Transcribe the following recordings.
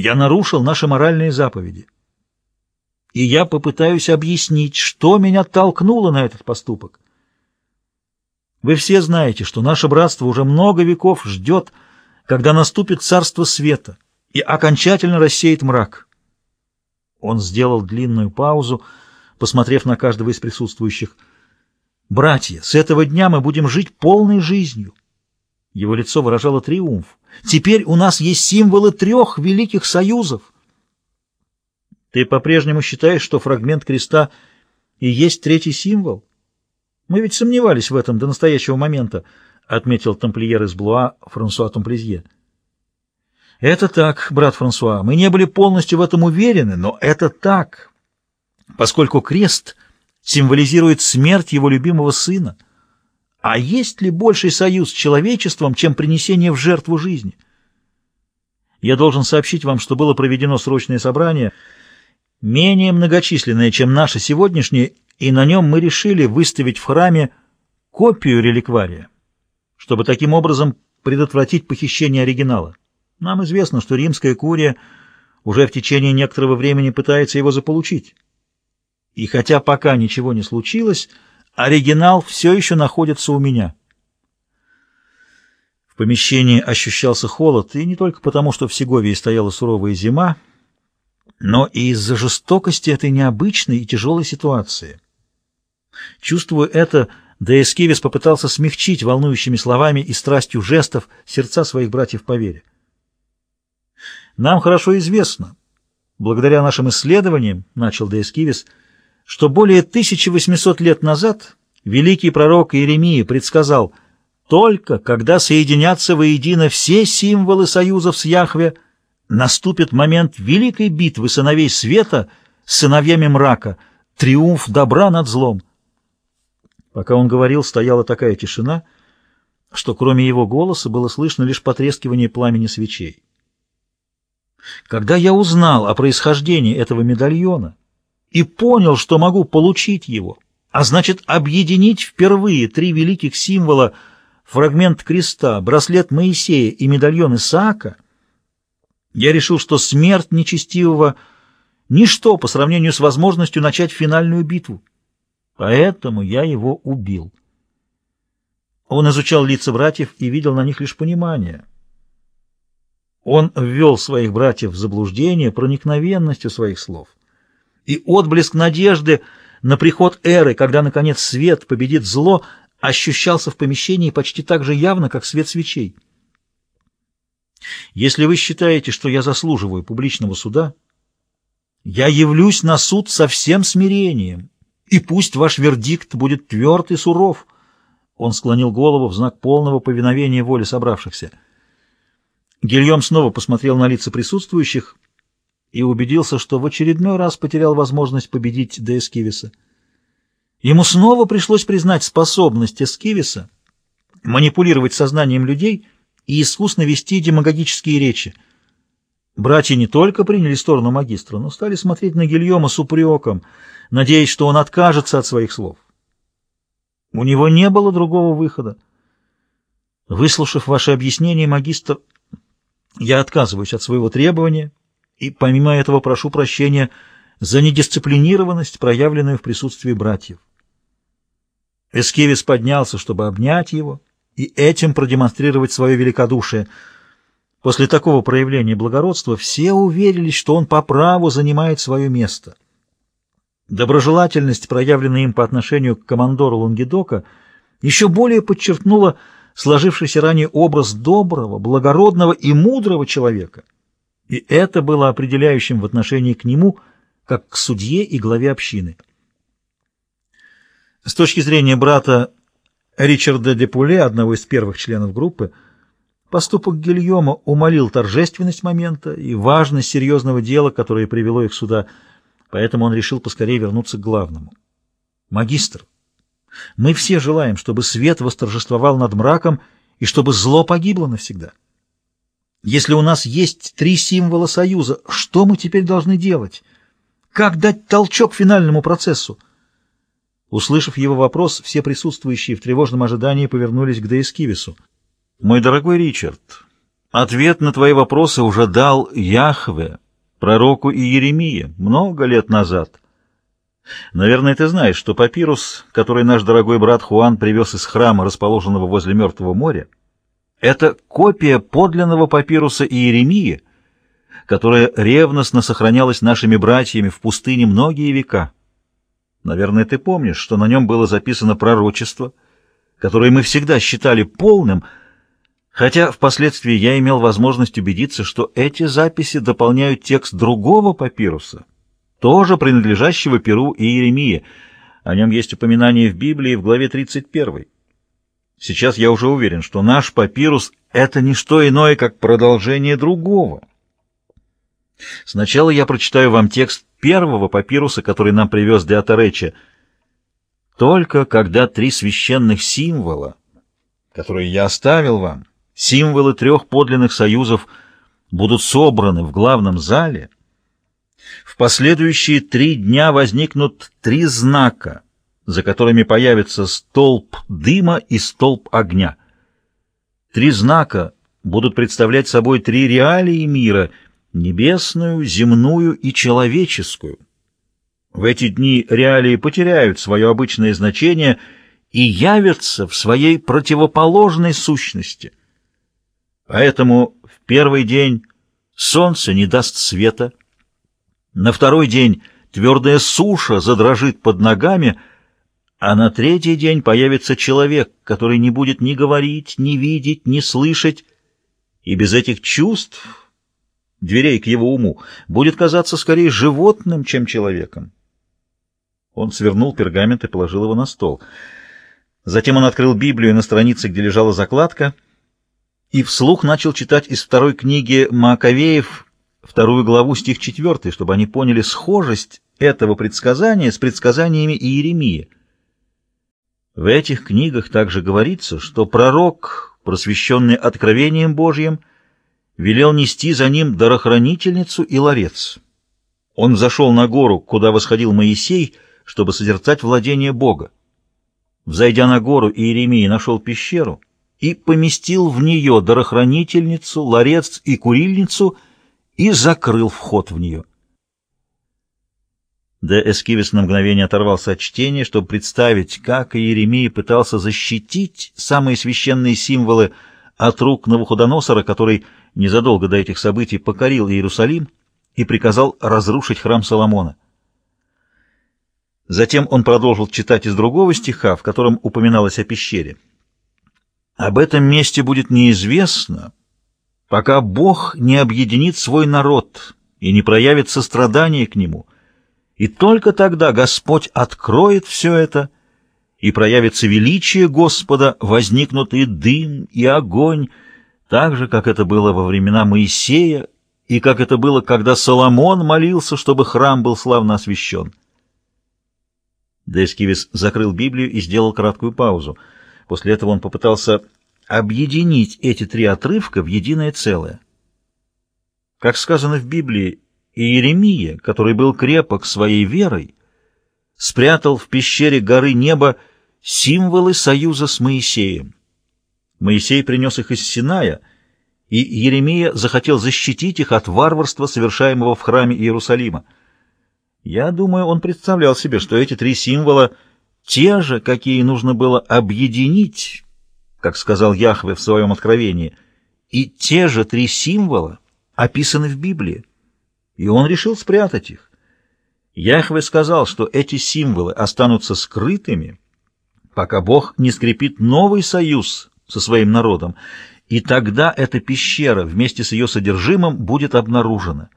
Я нарушил наши моральные заповеди. И я попытаюсь объяснить, что меня толкнуло на этот поступок. Вы все знаете, что наше братство уже много веков ждет, когда наступит царство света и окончательно рассеет мрак. Он сделал длинную паузу, посмотрев на каждого из присутствующих. «Братья, с этого дня мы будем жить полной жизнью». Его лицо выражало триумф. «Теперь у нас есть символы трех великих союзов». «Ты по-прежнему считаешь, что фрагмент креста и есть третий символ?» «Мы ведь сомневались в этом до настоящего момента», — отметил тамплиер из Блуа Франсуа Томплезье. «Это так, брат Франсуа, мы не были полностью в этом уверены, но это так, поскольку крест символизирует смерть его любимого сына. А есть ли больший союз с человечеством, чем принесение в жертву жизни? Я должен сообщить вам, что было проведено срочное собрание, менее многочисленное, чем наше сегодняшнее, и на нем мы решили выставить в храме копию реликвария, чтобы таким образом предотвратить похищение оригинала. Нам известно, что римская курия уже в течение некоторого времени пытается его заполучить. И хотя пока ничего не случилось, оригинал все еще находится у меня. В помещении ощущался холод, и не только потому, что в Сеговии стояла суровая зима, но и из-за жестокости этой необычной и тяжелой ситуации. Чувствуя это, Деэскивис попытался смягчить волнующими словами и страстью жестов сердца своих братьев по вере. Нам хорошо известно, благодаря нашим исследованиям, начал Деэскивис, что более 1800 лет назад великий пророк Иеремия предсказал, только когда соединятся воедино все символы союзов с Яхве, наступит момент великой битвы сыновей света с сыновьями мрака, триумф добра над злом. Пока он говорил, стояла такая тишина, что кроме его голоса было слышно лишь потрескивание пламени свечей. Когда я узнал о происхождении этого медальона и понял, что могу получить его, а значит объединить впервые три великих символа фрагмент креста, браслет Моисея и медальон Исаака, я решил, что смерть нечестивого — ничто по сравнению с возможностью начать финальную битву. Поэтому я его убил. Он изучал лица братьев и видел на них лишь понимание — он ввел своих братьев в заблуждение проникновенностью своих слов. И отблеск надежды на приход эры, когда, наконец, свет победит зло, ощущался в помещении почти так же явно, как свет свечей. Если вы считаете, что я заслуживаю публичного суда, я явлюсь на суд со всем смирением, и пусть ваш вердикт будет тверд и суров. Он склонил голову в знак полного повиновения воли собравшихся. Гильем снова посмотрел на лица присутствующих и убедился, что в очередной раз потерял возможность победить Де Эскивиса. Ему снова пришлось признать способность Эскивиса манипулировать сознанием людей и искусно вести демагогические речи. Братья не только приняли сторону магистра, но стали смотреть на Гильома с упреком, надеясь, что он откажется от своих слов. У него не было другого выхода. Выслушав ваше объяснение, магистр я отказываюсь от своего требования и помимо этого прошу прощения за недисциплинированность, проявленную в присутствии братьев. Эскевис поднялся, чтобы обнять его и этим продемонстрировать свое великодушие. После такого проявления благородства все уверились, что он по праву занимает свое место. Доброжелательность, проявленная им по отношению к командору Лангедока, еще более подчеркнула сложившийся ранее образ доброго, благородного и мудрого человека. И это было определяющим в отношении к нему, как к судье и главе общины. С точки зрения брата Ричарда Депуле, одного из первых членов группы, поступок Гильома умолил торжественность момента и важность серьезного дела, которое привело их сюда, поэтому он решил поскорее вернуться к главному. «Магистр», мы все желаем, чтобы свет восторжествовал над мраком и чтобы зло погибло навсегда. Если у нас есть три символа союза, что мы теперь должны делать? Как дать толчок финальному процессу? Услышав его вопрос, все присутствующие в тревожном ожидании повернулись к Деискивису. «Мой дорогой Ричард, Ответ на твои вопросы уже дал Яхве, пророку Иеремии, много лет назад. Наверное, ты знаешь, что папирус, который наш дорогой брат Хуан привез из храма, расположенного возле Мертвого моря, это копия подлинного папируса Иеремии, которая ревностно сохранялась нашими братьями в пустыне многие века. Наверное, ты помнишь, что на нем было записано пророчество, которое мы всегда считали полным, хотя впоследствии я имел возможность убедиться, что эти записи дополняют текст другого папируса, тоже принадлежащего Перу и Иеремии. О нем есть упоминание в Библии в главе 31. Сейчас я уже уверен, что наш папирус — это не что иное, как продолжение другого. Сначала я прочитаю вам текст первого папируса, который нам привез Деатареча. Только когда три священных символа, которые я оставил вам, символы трех подлинных союзов, будут собраны в главном зале, в последующие три дня возникнут три знака — за которыми появится столб дыма и столб огня. Три знака будут представлять собой три реалии мира — небесную, земную и человеческую. В эти дни реалии потеряют свое обычное значение и явятся в своей противоположной сущности. Поэтому в первый день солнце не даст света, на второй день твердая суша задрожит под ногами — а на третий день появится человек, который не будет ни говорить, ни видеть, ни слышать, и без этих чувств, дверей к его уму, будет казаться скорее животным, чем человеком. Он свернул пергамент и положил его на стол. Затем он открыл Библию на странице, где лежала закладка, и вслух начал читать из второй книги Маковеев вторую главу, стих четвертый, чтобы они поняли схожесть этого предсказания с предсказаниями Иеремии. В этих книгах также говорится, что пророк, просвещенный откровением Божьим, велел нести за ним дарохранительницу и ларец. Он зашел на гору, куда восходил Моисей, чтобы созерцать владение Бога. Взойдя на гору, Иеремия нашел пещеру и поместил в нее дарохранительницу, ларец и курильницу и закрыл вход в нее. Де Эскивис на мгновение оторвался от чтения, чтобы представить, как Иеремия пытался защитить самые священные символы от рук Навуходоносора, который незадолго до этих событий покорил Иерусалим и приказал разрушить храм Соломона. Затем он продолжил читать из другого стиха, в котором упоминалось о пещере. «Об этом месте будет неизвестно, пока Бог не объединит свой народ и не проявит сострадание к нему». И только тогда Господь откроет все это, и проявится величие Господа, возникнут и дым, и огонь, так же, как это было во времена Моисея, и как это было, когда Соломон молился, чтобы храм был славно освящен. Дескивис закрыл Библию и сделал краткую паузу. После этого он попытался объединить эти три отрывка в единое целое. Как сказано в Библии, и Иеремия, который был крепок своей верой, спрятал в пещере горы неба символы союза с Моисеем. Моисей принес их из Синая, и Еремия захотел защитить их от варварства, совершаемого в храме Иерусалима. Я думаю, он представлял себе, что эти три символа те же, какие нужно было объединить, как сказал Яхве в своем откровении, и те же три символа описаны в Библии и он решил спрятать их. Яхве сказал, что эти символы останутся скрытыми, пока Бог не скрепит новый союз со своим народом, и тогда эта пещера вместе с ее содержимым будет обнаружена.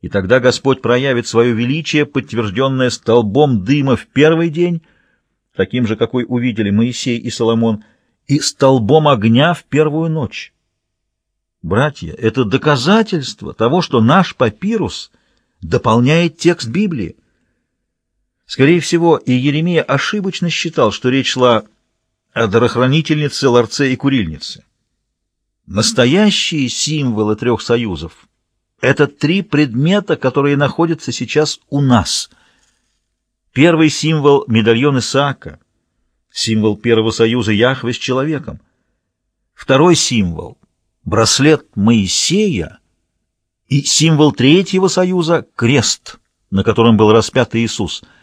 И тогда Господь проявит свое величие, подтвержденное столбом дыма в первый день, таким же, какой увидели Моисей и Соломон, и столбом огня в первую ночь. Братья, это доказательство того, что наш папирус дополняет текст Библии. Скорее всего, и Еремия ошибочно считал, что речь шла о дарохранительнице, ларце и курильнице. Настоящие символы трех союзов — это три предмета, которые находятся сейчас у нас. Первый символ — медальон Исаака, символ первого союза Яхве с человеком. Второй символ — браслет Моисея и символ Третьего Союза — крест, на котором был распят Иисус —